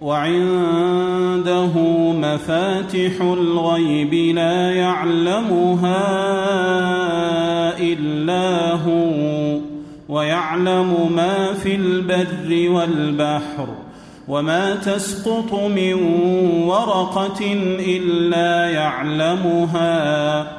وعنده مفاتح الغيب لا يعلمها إلا هو ويعلم ما في البر والبحر وما تسقط من ورقة إلا يعلمها.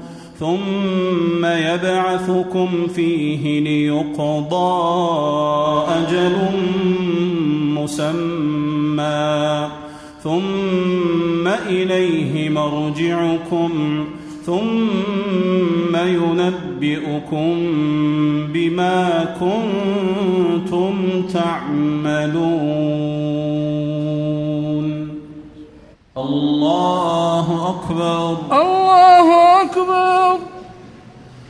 ثم يبعثكم فيه ليقضى أجل مسمى. ثم إليه مرجعكم. ثم ينبئكم بما كنتم تعملون. الله أكبر. الله أكبر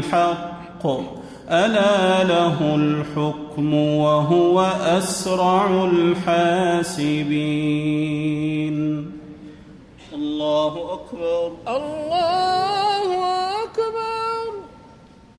الحق. ألا له الحكم وهو أسرع الحاسبين. الله أكبر. الله